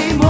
anymore.